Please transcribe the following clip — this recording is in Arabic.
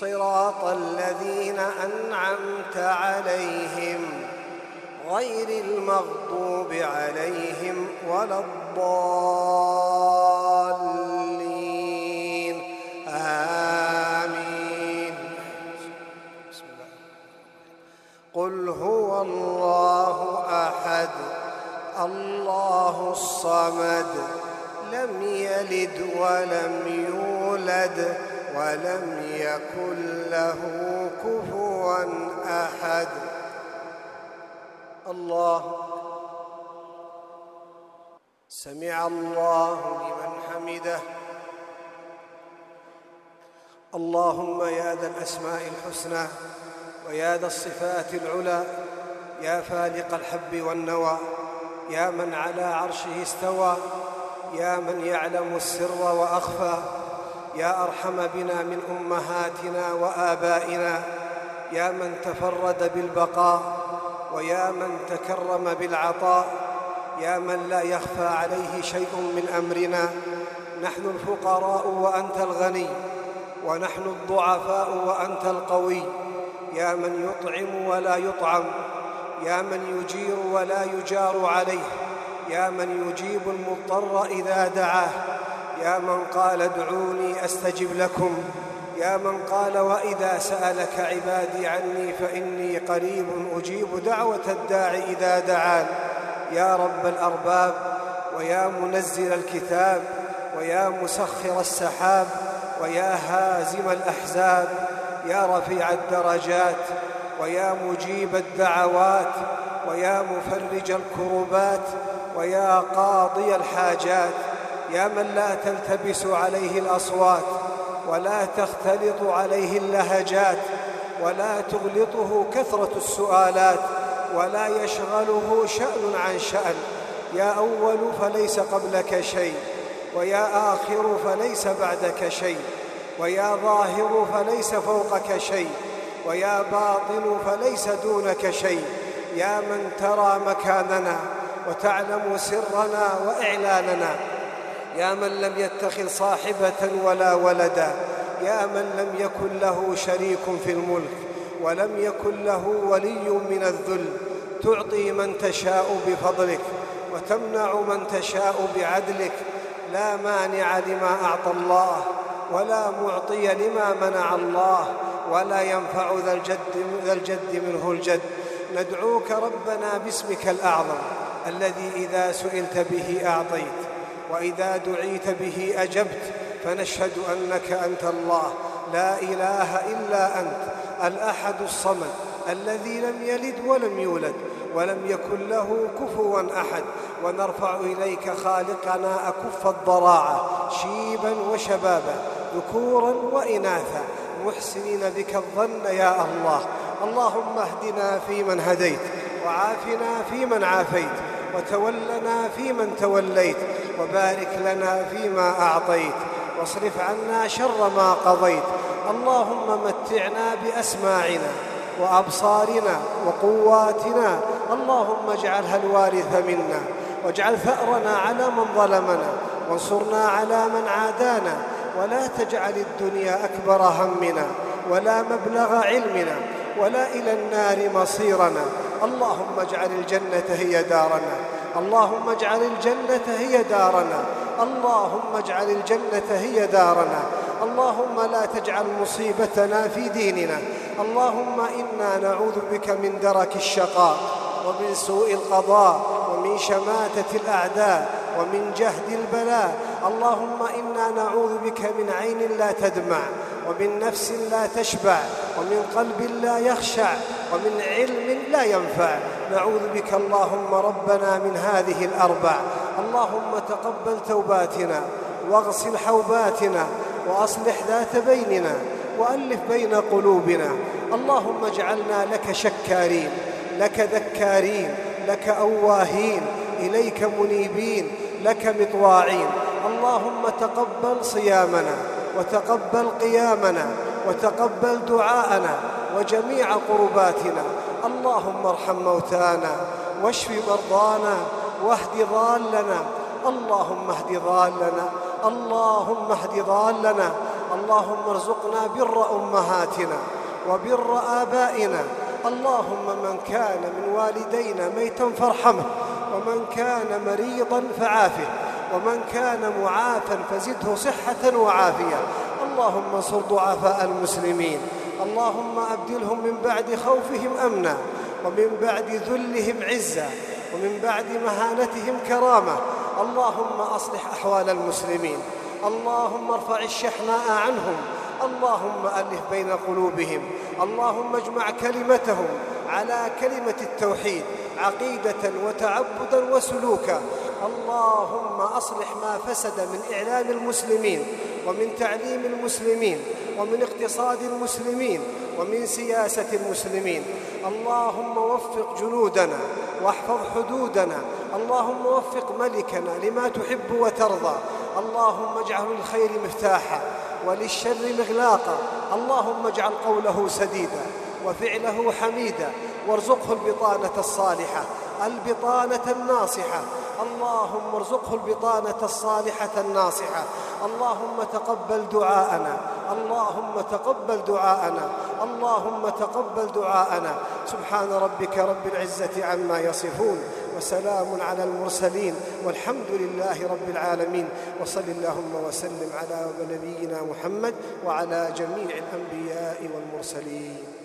صراط الذين أنعمت عليهم غير المغضوب عليهم ولا الضالين. آمين. قل هو الله أحد الله الصمد لم يلد ولم يولد ولم يكن له كفوا أحد. الله سمع الله لمن حمده. اللهم يا ذا الأسماء الحسنى ويا ذا الصفات العلى يا فالق الحب والنوى يا من على عرشه استوى يا من يعلم السر وأخفى. يا أرحم بنا من أمهاتنا وآبائنا يا من تفرد بالبقاء ويا من تكرم بالعطاء يا من لا يخفى عليه شيء من أمرنا. نحن الفقراء وأنت الغني ونحن الضعفاء وأنت القوي. يا من يطعم ولا يطعم يا من يجير ولا يجار عليه يا من يجيب المضطر إذا دعاه. يا من قال ادعوني أستجب لكم. يا من قال وإذا سألك عبادي عني فإني قريب أجيب دعوة الداع إذا دعان. يا رب الأرباب ويا منزل الكتاب ويا مسخر السحاب ويا هازم الأحزاب يا رفيع الدرجات ويا مجيب الدعوات ويا مفرج الكربات ويا قاضي الحاجات يا من لا تلتبس عليه الأصوات ولا تختلط عليه اللهجات ولا تغلطه كثرة السؤالات ولا يشغله شأن عن شأن يا أول فليس قبلك شيء ويا آخر فليس بعدك شيء ويا ظاهر فليس فوقك شيء ويا باطن فليس دونك شيء يا من ترى مكاننا وتعلم سرنا وإعلاننا يا من لم يتخذ صاحبة ولا ولدا يا من لم يكن له شريك في الملك ولم يكن له ولي من الذل تعطي من تشاء بفضلك وتمنع من تشاء بعدلك لا مانع لما أعطى الله ولا معطي لما منع الله ولا ينفع ذا الجد, ذا الجد منه الجد. ندعوك ربنا باسمك الأعظم الذي إذا سئلت به أعطيت. وإذا دعيت به أجبت فنشهد أنك أنت الله. لا إله إلا أنت الأحد الصمد الذي لم يلد ولم يولد ولم يكن له كفوا أحد. ونرفع إليك خالقنا أكف الضراعة شيبا وشبابا ذكورا واناثا. محسنين بك الظن يا الله. اللهم اهدنا فيمن هديت وعافنا فيمن عافيت. وتولنا فيمن توليت وبارك لنا فيما أعطيت واصرف عنا شر ما قضيت. اللهم متعنا بأسماعنا وأبصارنا وقواتنا. اللهم اجعلها الوارث منا واجعل ثأرنا على من ظلمنا وانصرنا على من عادانا. ولا تجعل الدنيا أكبر همنا ولا مبلغ علمنا ولا إلى النار مصيرنا. اللهم اجعل الجنة هي دارنا. اللهم اجعل الجنة هي دارنا. اللهم اجعل الجنة هي دارنا. اللهم لا تجعل مصيبتنا في ديننا. اللهم إنا نعوذ بك من درك الشقاء ومن سوء القضاء ومن شماتة الأعداء ومن جهد البلاء. اللهم إنا نعوذ بك من عين لا تدمع ومن نفس لا تشبع ومن قلب لا يخشع. ومن علم لا ينفع. نعوذ بك اللهم ربنا من هذه الأربع. اللهم تقبل توباتنا واغسل حوباتنا وأصلح ذات بيننا وألف بين قلوبنا. اللهم اجعلنا لك شكارين لك ذكارين لك أواهين إليك منيبين لك مطواعين. اللهم تقبل صيامنا وتقبل قيامنا وتقبل دعاءنا وجميع قرباتنا. اللهم ارحم موتانا واشف مرضانا واهد ضالنا. اللهم اهد ضالنا. اللهم اهد ضالنا. اللهم ارزقنا بر أمهاتنا وبر آبائنا. اللهم من كان من والدينا ميتا فارحمه ومن كان مريضا فعافه ومن كان معافا فزده صحة وعافية. اللهم انصر ضعفاء المسلمين. اللهم أبدلهم من بعد خوفهم أمنا ومن بعد ذلهم عزا ومن بعد مهانتهم كرامة. اللهم أصلح أحوال المسلمين. اللهم ارفع الشحناء عنهم. اللهم ألف بين قلوبهم. اللهم اجمع كلمتهم على كلمة التوحيد عقيدة وتعبدا وسلوكا. اللهم أصلح ما فسد من إعلام المسلمين ومن تعليم المسلمين ومن اقتصاد المسلمين ومن سياسة المسلمين. اللهم وفق جنودنا واحفظ حدودنا. اللهم وفق ملكنا لما تحب وترضى. اللهم اجعل للخير مفتاحا وللشر مغلاقا. اللهم اجعل قوله سديدا وفعله حميدا. وارزقه البطانة الصالحة. البطانة الناصحة. اللهم ارزقه البطانة الصالحة الناصحة. اللهم تقبل دعاءنا. اللهم تقبل دعاءنا. اللهم تقبل دعاءنا. سبحان ربك رب العزة عما يصفون وسلام على المرسلين والحمد لله رب العالمين. وصل اللهم وسلم على نبينا محمد وعلى جميع الأنبياء والمرسلين.